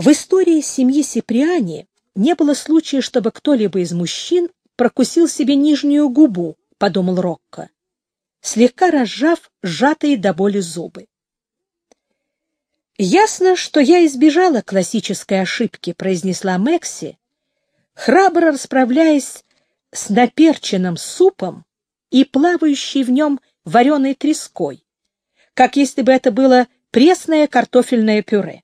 В истории семьи Сиприани не было случая, чтобы кто-либо из мужчин прокусил себе нижнюю губу, — подумал Рокко, слегка разжав сжатые до боли зубы. «Ясно, что я избежала классической ошибки», — произнесла Мэкси, храбро расправляясь с наперченным супом и плавающей в нем вареной треской, как если бы это было пресное картофельное пюре.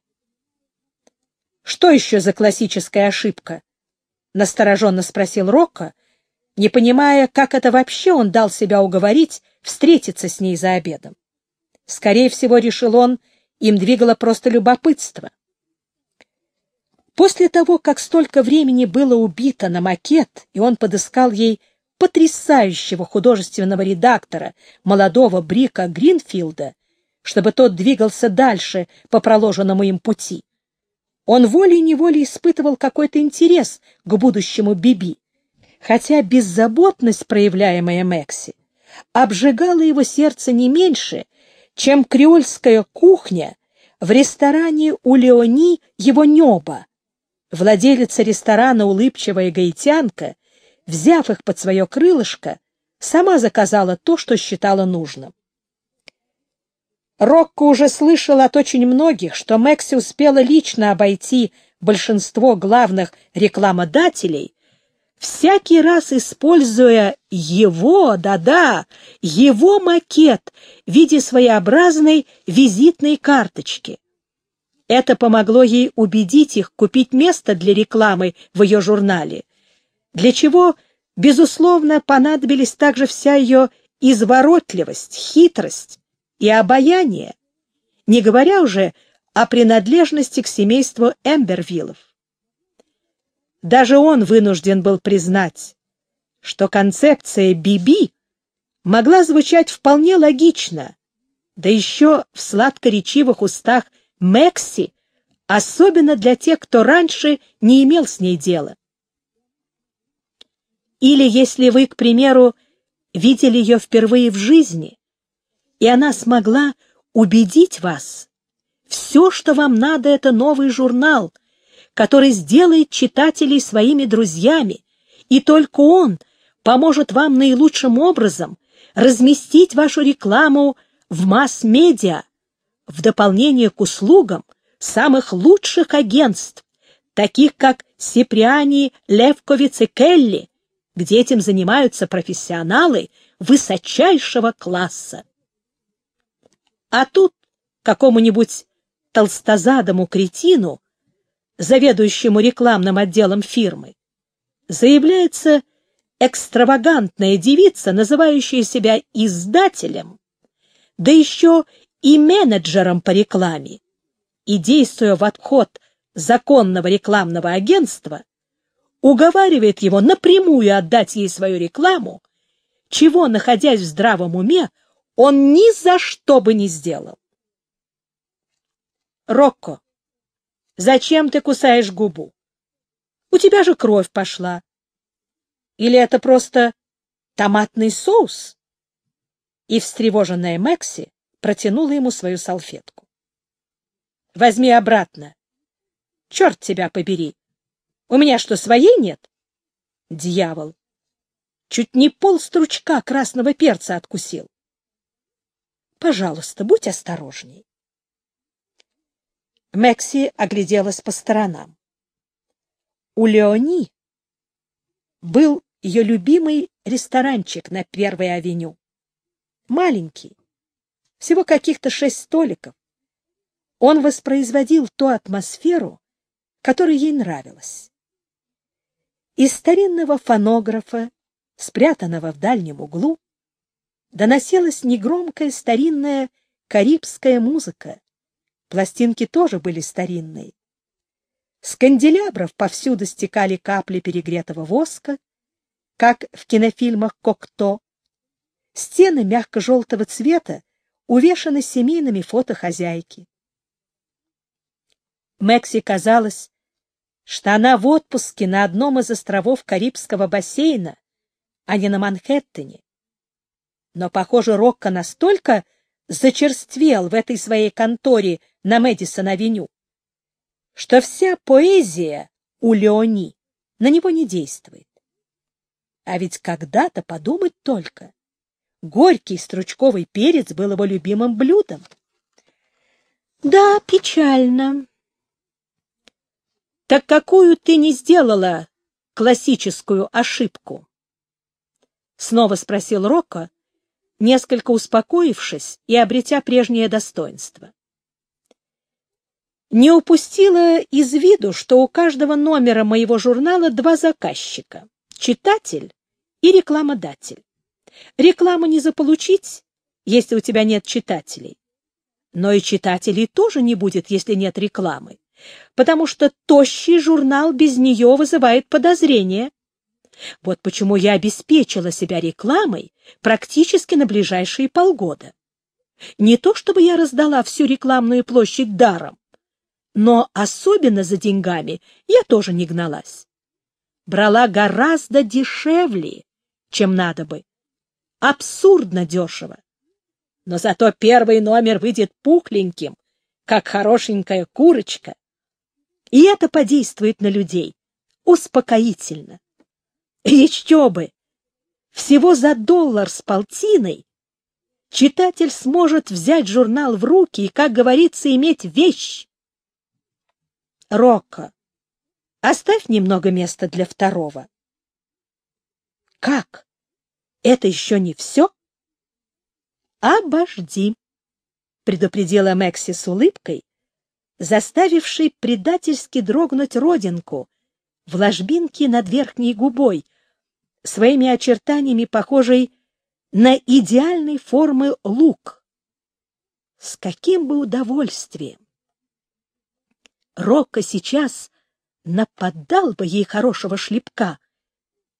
«Что еще за классическая ошибка?» — настороженно спросил Рокко, не понимая, как это вообще он дал себя уговорить встретиться с ней за обедом. Скорее всего, решил он, им двигало просто любопытство. После того, как столько времени было убито на макет, и он подыскал ей потрясающего художественного редактора, молодого Брика Гринфилда, чтобы тот двигался дальше по проложенному им пути. Он волей-неволей испытывал какой-то интерес к будущему Биби, хотя беззаботность, проявляемая Мэкси, обжигала его сердце не меньше, чем креольская кухня в ресторане у Леони его неба. Владелица ресторана улыбчивая гаитянка, взяв их под свое крылышко, сама заказала то, что считала нужным. Рокко уже слышал от очень многих, что Мэкси успела лично обойти большинство главных рекламодателей всякий раз используя его, да-да, его макет в виде своеобразной визитной карточки. Это помогло ей убедить их купить место для рекламы в ее журнале, для чего, безусловно, понадобились также вся ее изворотливость, хитрость и обаяние, не говоря уже о принадлежности к семейству Эмбервиллов. Даже он вынужден был признать, что концепция Биби могла звучать вполне логично, да еще в сладкоречивых устах Мекси, особенно для тех, кто раньше не имел с ней дела. Или если вы, к примеру, видели ее впервые в жизни, и она смогла убедить вас, все, что вам надо, это новый журнал — который сделает читателей своими друзьями, и только он поможет вам наилучшим образом разместить вашу рекламу в масс-медиа, в дополнение к услугам самых лучших агентств, таких как Сиприани, Левковиц и Келли, где этим занимаются профессионалы высочайшего класса. А тут какому-нибудь толстозадому кретину заведующему рекламным отделом фирмы, заявляется экстравагантная девица, называющая себя издателем, да еще и менеджером по рекламе, и, действуя в отход законного рекламного агентства, уговаривает его напрямую отдать ей свою рекламу, чего, находясь в здравом уме, он ни за что бы не сделал. Рокко, Зачем ты кусаешь губу? У тебя же кровь пошла. Или это просто томатный соус? И встревоженная Мэкси протянула ему свою салфетку. Возьми обратно. Черт тебя побери. У меня что, своей нет? Дьявол. Чуть не пол стручка красного перца откусил. Пожалуйста, будь осторожней. Мэкси огляделась по сторонам. У Леони был ее любимый ресторанчик на Первой авеню. Маленький, всего каких-то шесть столиков. Он воспроизводил ту атмосферу, которая ей нравилась. Из старинного фонографа, спрятанного в дальнем углу, доносилась негромкая старинная карибская музыка, Пластинки тоже были старинные. С канделябров повсюду стекали капли перегретого воска, как в кинофильмах «Кокто». Стены мягко-желтого цвета увешаны семейными фото хозяйки. Мэкси казалось, что она в отпуске на одном из островов Карибского бассейна, а не на Манхэттене. Но, похоже, Рокко настолько зачерствел в этой своей конторе на Мэдисон-авеню, что вся поэзия у Леони на него не действует. А ведь когда-то подумать только. Горький стручковый перец был его любимым блюдом. Да, печально. Так какую ты не сделала классическую ошибку? Снова спросил Рокко, несколько успокоившись и обретя прежнее достоинство. Не упустила из виду, что у каждого номера моего журнала два заказчика — читатель и рекламодатель. Рекламу не заполучить, если у тебя нет читателей. Но и читателей тоже не будет, если нет рекламы, потому что тощий журнал без нее вызывает подозрения. Вот почему я обеспечила себя рекламой практически на ближайшие полгода. Не то чтобы я раздала всю рекламную площадь даром, но особенно за деньгами я тоже не гналась. Брала гораздо дешевле, чем надо бы. Абсурдно дешево. Но зато первый номер выйдет пухленьким, как хорошенькая курочка. И это подействует на людей успокоительно. Еще бы! Всего за доллар с полтиной читатель сможет взять журнал в руки и, как говорится, иметь вещь. Рокко, оставь немного места для второго. Как? Это еще не все? Обожди, предупредила Мэкси с улыбкой, заставившей предательски дрогнуть родинку в ложбинке над верхней губой, своими очертаниями похожей на идеальной формы лук. С каким бы удовольствием Рокко сейчас нападал бы ей хорошего шлепка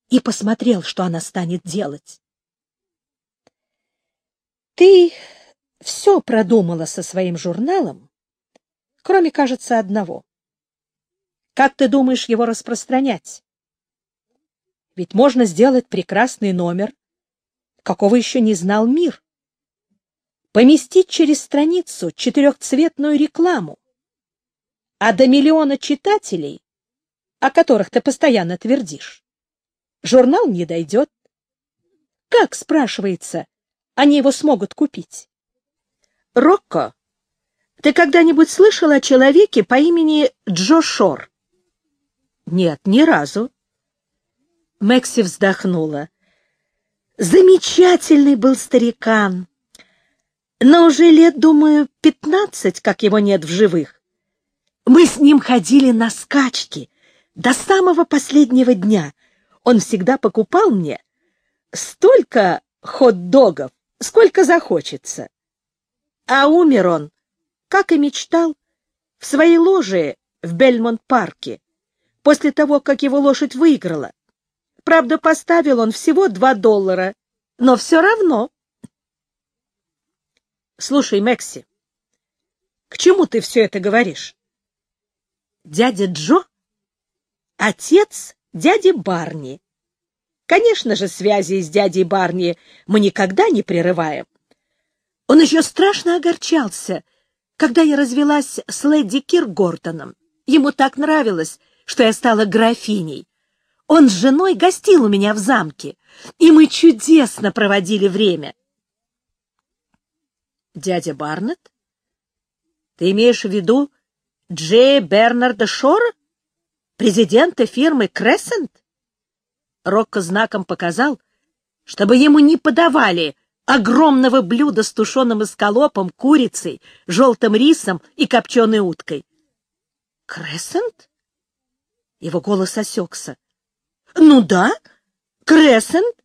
и посмотрел, что она станет делать. Ты все продумала со своим журналом, кроме, кажется, одного. Как ты думаешь его распространять? Ведь можно сделать прекрасный номер, какого еще не знал мир. Поместить через страницу четырехцветную рекламу, а до миллиона читателей, о которых ты постоянно твердишь, журнал не дойдет. Как, спрашивается, они его смогут купить? Рокко, ты когда-нибудь слышал о человеке по имени Джо Шор? Нет, ни разу. Мэкси вздохнула. Замечательный был старикан. Но уже лет, думаю, пятнадцать, как его нет в живых. Мы с ним ходили на скачки до самого последнего дня. Он всегда покупал мне столько хот-догов, сколько захочется. А умер он, как и мечтал, в своей ложе в Бельмонт-парке, после того, как его лошадь выиграла. Правда, поставил он всего два доллара, но все равно. Слушай, Мэкси, к чему ты все это говоришь? дядя Джо — отец дяди Барни. Конечно же, связи с дядей Барни мы никогда не прерываем. Он еще страшно огорчался, когда я развелась с леди Киргортоном. Ему так нравилось, что я стала графиней. Он с женой гостил у меня в замке, и мы чудесно проводили время. Дядя Барнетт? Ты имеешь в виду Джея Бернарда Шора? Президента фирмы Крессент? Рокко знаком показал, чтобы ему не подавали огромного блюда с тушеным эскалопом, курицей, желтым рисом и копченой уткой. «Крессент?» Его голос осекся. «Ну да, Крессент,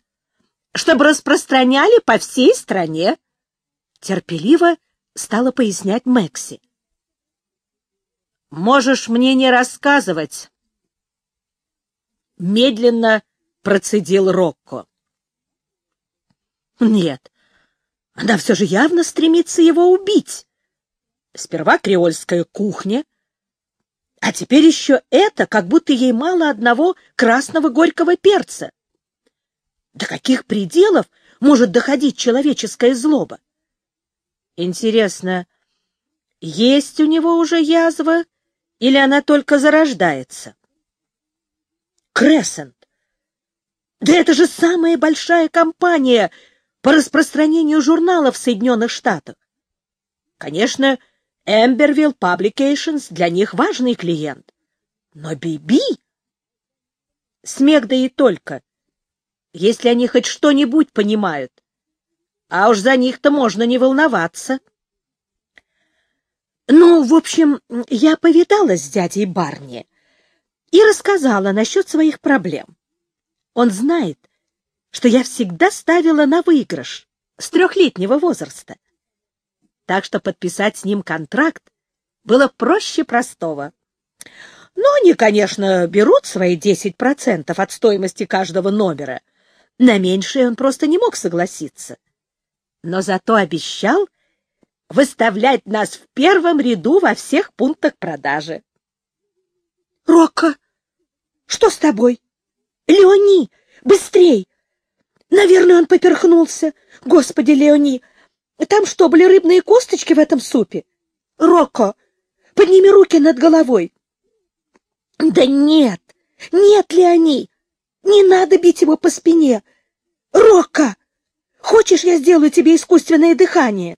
чтобы распространяли по всей стране». Терпеливо стала пояснять Мэкси. Можешь мне не рассказывать. Медленно процедил Рокко. Нет, она все же явно стремится его убить. Сперва креольская кухня, а теперь еще это, как будто ей мало одного красного горького перца. До каких пределов может доходить человеческая злоба? Интересно, есть у него уже язва Или она только зарождается? Крессент. Да это же самая большая компания по распространению журналов в Соединенных Штатах. Конечно, Эмбервилл Publications для них важный клиент. Но Биби... Смех да и только, если они хоть что-нибудь понимают. А уж за них-то можно не волноваться. Ну, в общем, я повидалась с дядей Барни и рассказала насчет своих проблем. Он знает, что я всегда ставила на выигрыш с трехлетнего возраста. Так что подписать с ним контракт было проще простого. Но они, конечно, берут свои 10% от стоимости каждого номера. На меньшее он просто не мог согласиться. Но зато обещал выставлять нас в первом ряду во всех пунктах продажи. — Рокко, что с тобой? — Леони, быстрей! Наверное, он поперхнулся. Господи, Леони, там что, были рыбные косточки в этом супе? Рокко, подними руки над головой. Да нет, нет ли они? Не надо бить его по спине. Рокко, хочешь, я сделаю тебе искусственное дыхание?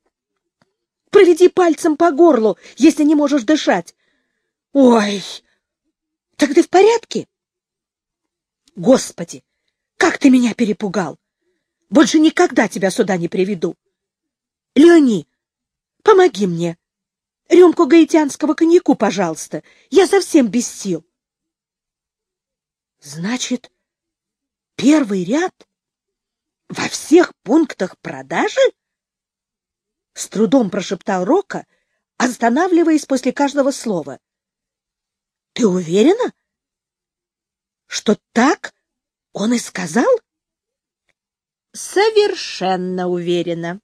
Проведи пальцем по горлу, если не можешь дышать. Ой, так ты в порядке? Господи, как ты меня перепугал! Больше никогда тебя сюда не приведу. Леони, помоги мне. Рюмку гаитянского коньяку, пожалуйста. Я совсем без сил. Значит, первый ряд во всех пунктах продажи? С трудом прошептал Рока, останавливаясь после каждого слова. Ты уверена, что так он и сказал? Совершенно уверена.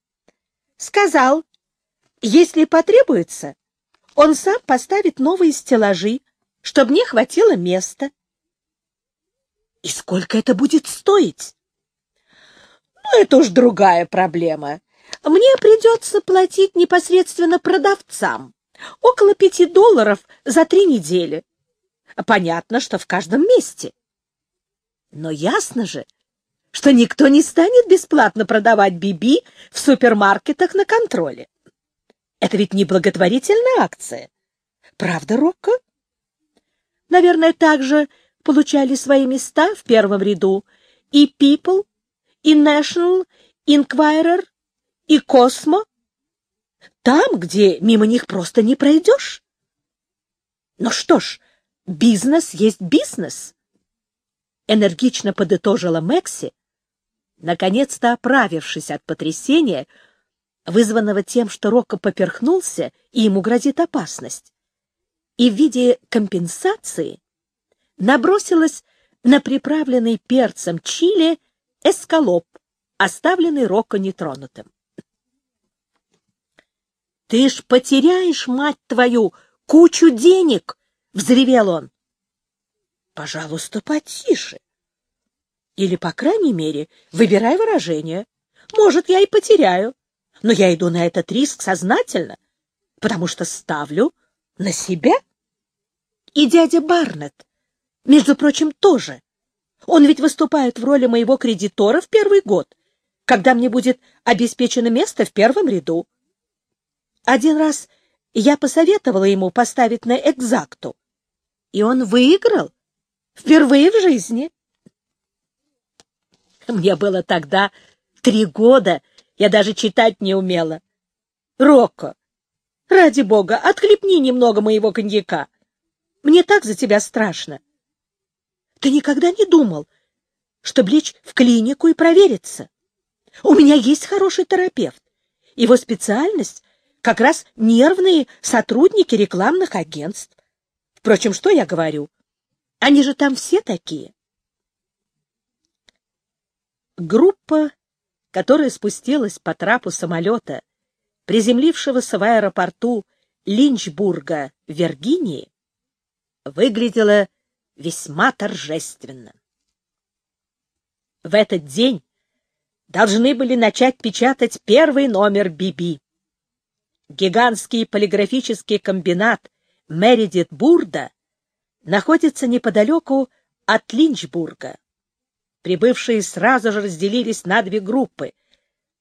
Сказал, если потребуется, он сам поставит новые стеллажи, чтобы мне хватило места. И сколько это будет стоить? Ну, это уж другая проблема. Мне придется платить непосредственно продавцам. Около пяти долларов за три недели. Понятно, что в каждом месте. Но ясно же, что никто не станет бесплатно продавать Биби в супермаркетах на контроле. Это ведь не благотворительная акция. Правда, Рокко? Наверное, также получали свои места в первом ряду и People, и National Inquirer, и Cosmo. Там, где мимо них просто не пройдешь. Ну что ж, бизнес есть бизнес. Энергично подытожила Мэкси, наконец-то оправившись от потрясения, вызванного тем, что Рокко поперхнулся и ему грозит опасность, и в виде компенсации набросилась на приправленный перцем чили эскалоп, оставленный Рокко нетронутым. — Ты ж потеряешь, мать твою, кучу денег! — взревел он. — Пожалуйста, потише. Или, по крайней мере, выбирай выражение. Может, я и потеряю, но я иду на этот риск сознательно, потому что ставлю на себя. И дядя Барнетт, между прочим, тоже. Он ведь выступает в роли моего кредитора в первый год, когда мне будет обеспечено место в первом ряду. Один раз я посоветовала ему поставить на экзакту, и он выиграл впервые в жизни. Мне было тогда три года, я даже читать не умела. Рокко, ради бога, отхлепни немного моего коньяка. Мне так за тебя страшно. Ты никогда не думал, чтобы лечь в клинику и провериться? У меня есть хороший терапевт. Его специальность — как раз нервные сотрудники рекламных агентств. Впрочем, что я говорю? Они же там все такие. Группа, которая спустилась по трапу самолета, приземлившегося в аэропорту Линчбурга, Виргинии, выглядела весьма торжественно. В этот день должны были начать печатать первый номер «Биби». Гигантский полиграфический комбинат Мередит Бурда находится неподалеку от Линчбурга. Прибывшие сразу же разделились на две группы,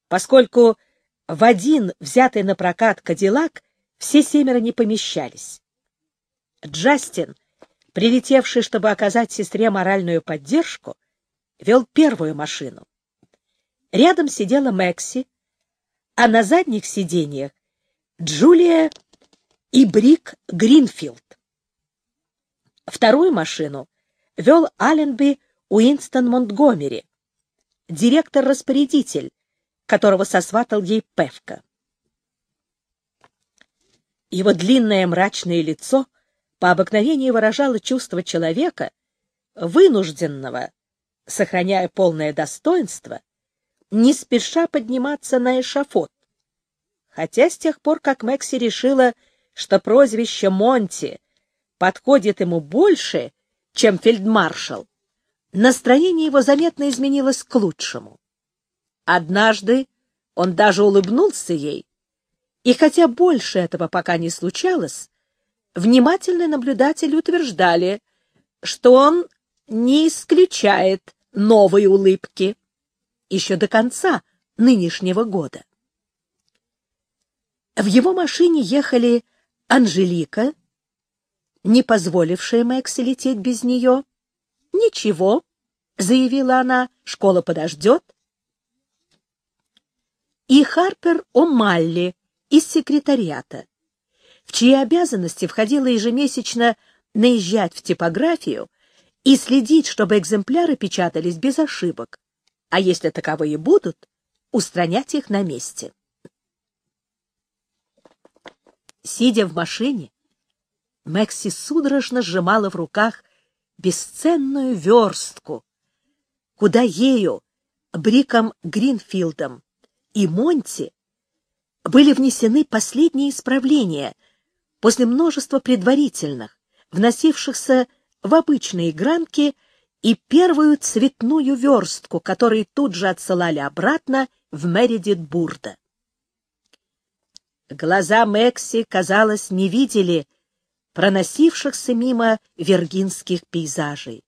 поскольку в один взятый на прокат Кадиллак все семеро не помещались. Джастин, прилетевший, чтобы оказать сестре моральную поддержку, вел первую машину. Рядом сидела Мэкси, а на задних сиденьях Джулия и Брик Гринфилд. Вторую машину вел Алленби Уинстон Монтгомери, директор-распорядитель, которого сосватал ей Певка. Его длинное мрачное лицо по обыкновению выражало чувство человека, вынужденного, сохраняя полное достоинство, не спеша подниматься на эшафот. Хотя с тех пор, как Мэкси решила, что прозвище Монти подходит ему больше, чем фельдмаршал, настроение его заметно изменилось к лучшему. Однажды он даже улыбнулся ей, и хотя больше этого пока не случалось, внимательные наблюдатели утверждали, что он не исключает новой улыбки еще до конца нынешнего года. В его машине ехали Анжелика, не позволившая Мэкси лететь без нее. «Ничего», — заявила она, — «школа подождет». И Харпер О'Малли из секретариата, в чьи обязанности входило ежемесячно наезжать в типографию и следить, чтобы экземпляры печатались без ошибок, а если таковые будут, устранять их на месте. Сидя в машине, Мэкси судорожно сжимала в руках бесценную верстку, куда ею, Бриком Гринфилдом и Монти были внесены последние исправления после множества предварительных, вносившихся в обычные гранки и первую цветную верстку, которые тут же отсылали обратно в Мередит Бурда. Глаза Мэкси, казалось, не видели проносившихся мимо вергинских пейзажей.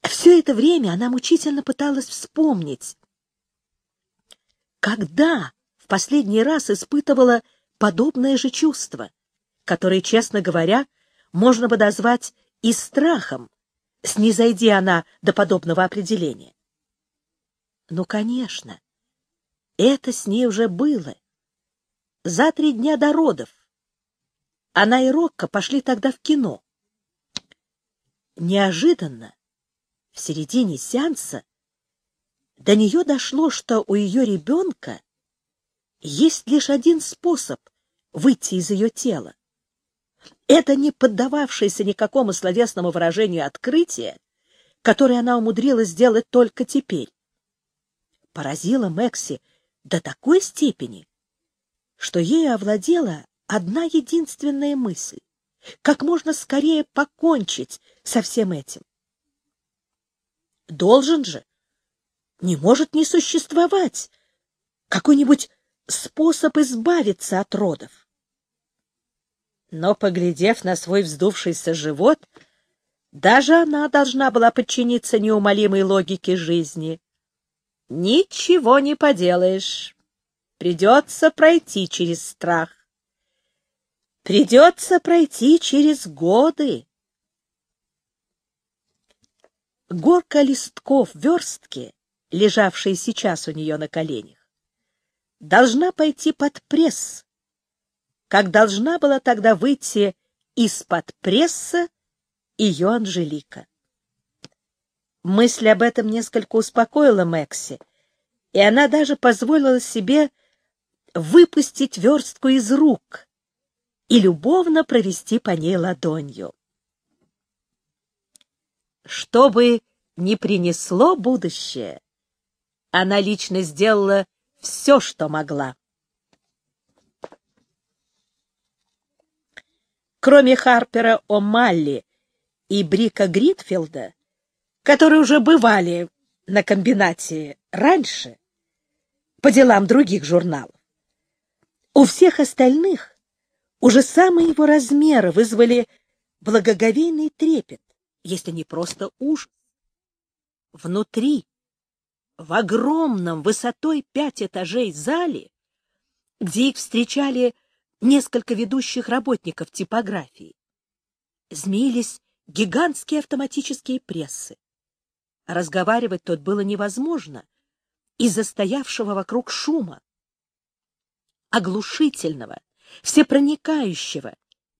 Все это время она мучительно пыталась вспомнить, когда в последний раз испытывала подобное же чувство, которое, честно говоря, можно бы назвать и страхом, снизойди она до подобного определения. Ну, конечно, это с ней уже было за три дня до родов. Она и Рокко пошли тогда в кино. Неожиданно, в середине сеанса, до нее дошло, что у ее ребенка есть лишь один способ выйти из ее тела. Это не поддававшееся никакому словесному выражению открытие, которое она умудрилась сделать только теперь. Поразило Мэкси до такой степени, что ею овладела одна единственная мысль — как можно скорее покончить со всем этим. Должен же, не может не существовать какой-нибудь способ избавиться от родов. Но, поглядев на свой вздувшийся живот, даже она должна была подчиниться неумолимой логике жизни. Ничего не поделаешь. Придется пройти через страх. Придется пройти через годы. Горка листков верстки, лежавшая сейчас у нее на коленях, должна пойти под пресс, как должна была тогда выйти из-под пресса ее Анжелика. Мысль об этом несколько успокоила Мэкси, и она даже позволила себе выпустить верстку из рук и любовно провести по ней ладонью. Что бы ни принесло будущее, она лично сделала все, что могла. Кроме Харпера О'Малли и Брика Гритфилда, которые уже бывали на комбинате раньше, по делам других журналов, у всех остальных Уже самые его размеры вызвали благоговейный трепет, если не просто ужас. Внутри, в огромном высотой пять этажей зале, где их встречали несколько ведущих работников типографии, змеились гигантские автоматические прессы. Разговаривать тут было невозможно из-за стоявшего вокруг шума, оглушительного, всепроникающего,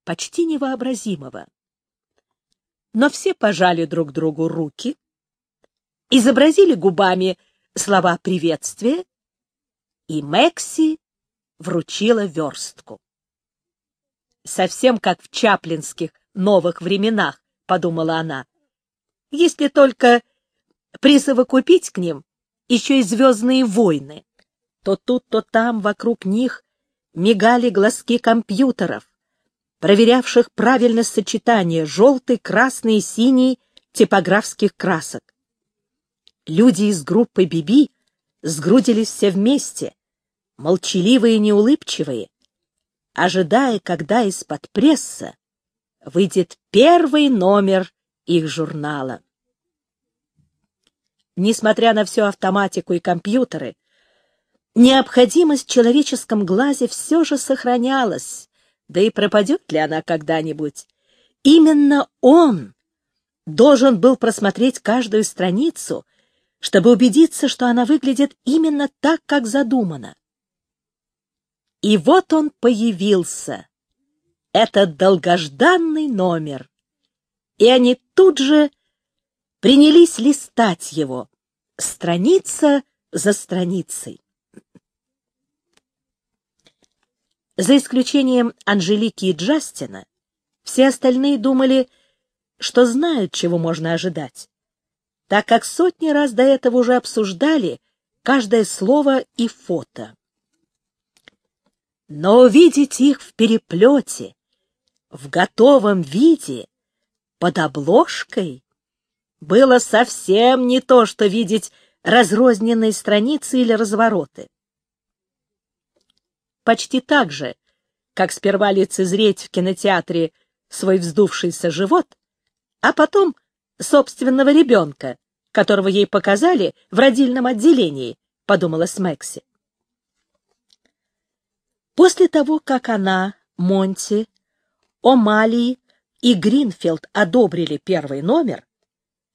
почти невообразимого. Но все пожали друг другу руки, изобразили губами слова приветствия, и Мэкси вручила верстку. Совсем как в чаплинских новых временах, — подумала она, — если только присовокупить к ним еще и «Звездные войны», то тут, то там вокруг них мигали глазки компьютеров, проверявших правильность сочетания желтый, красный и синий типографских красок. Люди из группы «Биби» сгрудились все вместе, молчаливые и неулыбчивые, ожидая, когда из-под пресса выйдет первый номер их журнала. Несмотря на всю автоматику и компьютеры, необходимость в человеческом глазе все же сохранялась, да и пропадет ли она когда-нибудь. Именно он должен был просмотреть каждую страницу, чтобы убедиться, что она выглядит именно так, как задумано. И вот он появился, этот долгожданный номер, и они тут же принялись листать его, страница за страницей. За исключением Анжелики и Джастина, все остальные думали, что знают, чего можно ожидать, так как сотни раз до этого уже обсуждали каждое слово и фото. Но увидеть их в переплете, в готовом виде, под обложкой, было совсем не то, что видеть разрозненные страницы или развороты. Почти так же, как сперва лицезреть в кинотеатре свой вздувшийся живот, а потом собственного ребенка, которого ей показали в родильном отделении, — подумала Смекси. После того, как она, Монти, О'Малии и Гринфилд одобрили первый номер,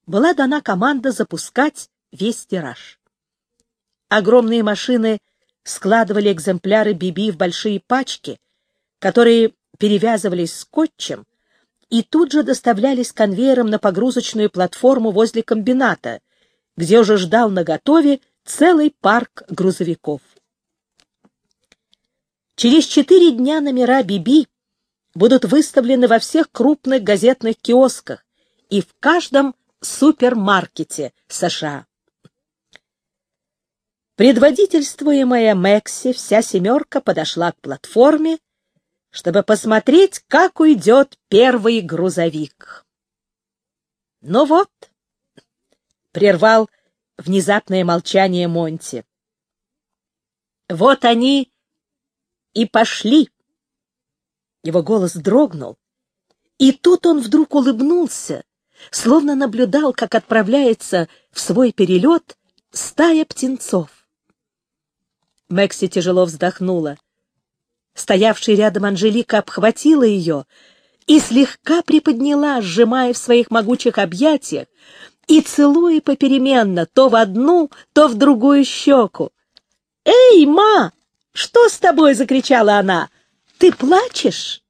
была дана команда запускать весь тираж. Огромные машины складывали экземпляры Биби в большие пачки, которые перевязывались скотчем и тут же доставлялись конвейером на погрузочную платформу возле комбината, где уже ждал наготове целый парк грузовиков. Через четыре дня номера Биби будут выставлены во всех крупных газетных киосках и в каждом супермаркете США. Предводительствуемая Мэкси, вся семерка подошла к платформе, чтобы посмотреть, как уйдет первый грузовик. «Ну вот», — прервал внезапное молчание Монти, — «вот они и пошли». Его голос дрогнул, и тут он вдруг улыбнулся, словно наблюдал, как отправляется в свой перелет стая птенцов. Мэкси тяжело вздохнула. Стоявшая рядом Анжелика обхватила ее и слегка приподняла, сжимая в своих могучих объятиях и целуя попеременно то в одну, то в другую щеку. «Эй, ма! Что с тобой?» — закричала она. «Ты плачешь?»